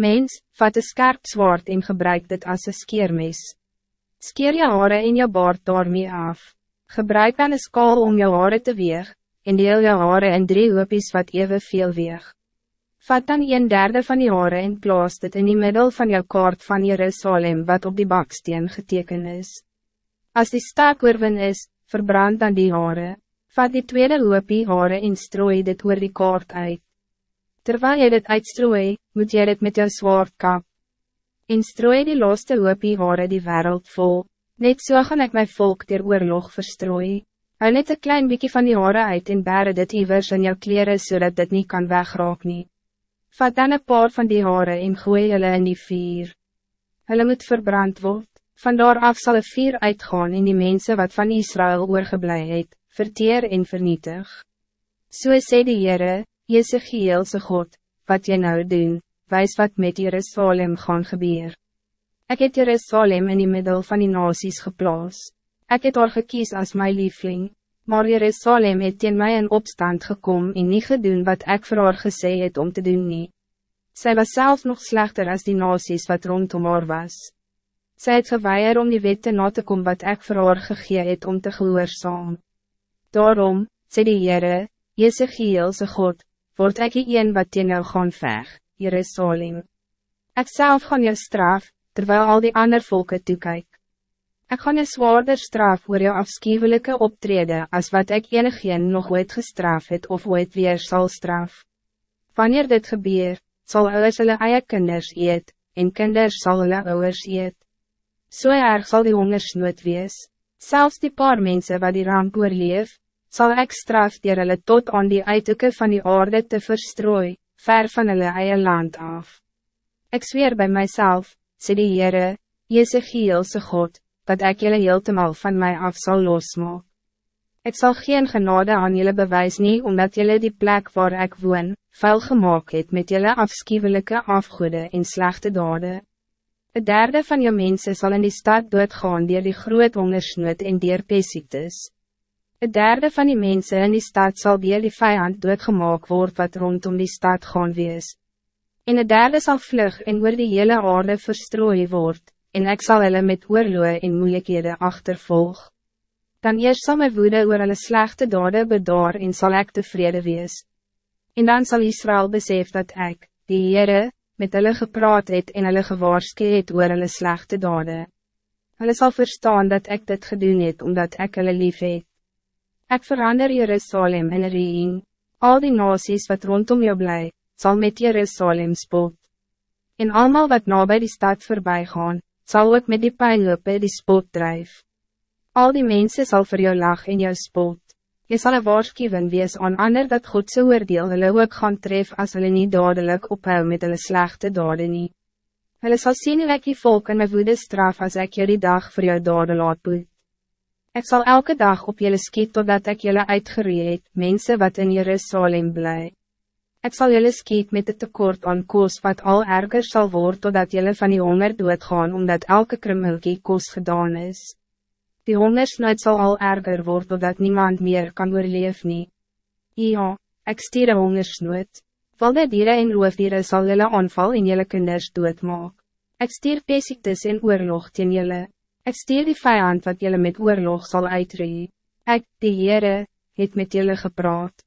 Mens, vat een scherp zwaard en gebruik dit als een skeermes. Skeer je haren in je baard daarmee af. Gebruik dan een skaal om je haren te weeg, en deel je haren in drie hoopies wat even veel weeg. Vat dan een derde van die haren en plaas dit in die middel van jou kaart van Jerusalem wat op die baksteen geteken is. Als die staak oorwin is, verbrand dan die haren. Vat die tweede hoopie haren en strooi dit oor die kaart uit. Terwijl je dit uitstrooi, moet je dit met jou zwaard kap. En strooi die laaste hoopie hare die wereld vol. Net so gaan ik mijn volk ter oorlog verstrooi. Hou net een klein beetje van die hare uit en bere dit iwers in jou kleren zodat dit niet kan wegraak nie. Vat dan een paar van die hare en gooi hulle in die vuur. Hulle moet verbrand word. Vandaar af sal een vuur uitgaan en die mensen wat van Israël oorgeblij het, verteer en vernietig. So sê die Heere, Jezegielse God, wat jy nou doen, wijs wat met Jerusalem gaan gebeur. Ik het Jerusalem in die middel van die nasies geplaas. Ik het haar gekies als mijn liefling, maar Jerusalem het in mij in opstand gekomen en niet gedoen wat ik voor haar gesê het om te doen nie. Zij was zelf nog slechter als die nasies wat rondom haar was. Zij het geweier om die wette na te komen wat ik voor haar gegee het om te gehoorzaam. Daarom, sê die Heere, Jezegielse God, word ek die een wat teen jou gaan veg, Jerusalem. Ek self gaan jou straf, terwijl al die ander volken toekyk. Ek gaan een zwaarder straf oor jou afschuwelijke optreden als wat ik enigeen nog ooit gestraf het of ooit weer zal straf. Wanneer dit gebeur, zal ouders hulle eie kinders eet, en kinders zal hulle ouders eet. So erg zal die hongersnood wees, zelfs die paar mensen wat die ramp oorleef, zal ik straf dier hulle tot aan die uiterke van die aarde te verstrooi, ver van hulle eie land af. Ik zweer bij mijzelf, sê die Heere, Jezegielse God, dat ik jullie heeltemal van mij af zal losmaak. Ik zal geen genade aan jullie bewijs nie, omdat jullie die plek waar ik woon, vuil gemaakt het met jullie afschuwelijke afgoede en slechte dade. Het derde van je mensen zal in die stad doodgaan dier die groot hongersnood en dier pesiektes. Een derde van die mensen in die stad zal die die vijand doodgemaak word wat rondom die stad gaan wees. En een derde zal vlug en oor die hele aarde verstrooi word, en ik zal hulle met oorloe en moeilijkheden achtervolg. Dan eerst zal mijn woede oor hulle slechte dade bedaar en zal ik tevreden wees. En dan zal Israël besef dat ik, die Heere, met hulle gepraat het en hulle gewaarskie het oor hulle slechte dade. Hulle zal verstaan dat ik dit gedoen het omdat ik hulle lief het. Ik verander Jerusalem in een reen. Al die nasies wat rondom jou blij, zal met Jerusalem spot. En allemaal wat na bij die stad voorbij gaan, zal ook met die pijnlope die spot drijf. Al die mensen zal voor jou lach in jou spot. Je zal een waarschuwen wees aan ander dat God so oordeel hulle ook gaan tref as hulle nie dadelijk ophou met hulle slechte dade nie. Hulle sal sien hoe ek die volk in my woede straf as ek jou die dag voor jou dade laat boet. Ik zal elke dag op jullie skiet totdat ik jullie uitgereed, mensen wat in Jerusalem blij. Ik zal jullie skiet met het tekort aan koos wat al erger zal worden totdat jullie van die honger doodgaan omdat elke krummelkie koos gedaan is. Die hongersnood zal al erger worden totdat niemand meer kan oorleef nie. Ja, ik stier een hongersnood. Wilde dieren en roofdieren zal jullie aanval en jullie kinders doodmaak. Ik stier pesiektes en oorlog teen jullie. Ik stuur die vijand wat jullie met oorlog zal uitree. Ik, die Heere, het met jullie gepraat.